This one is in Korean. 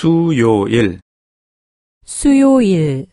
수요일, 수요일.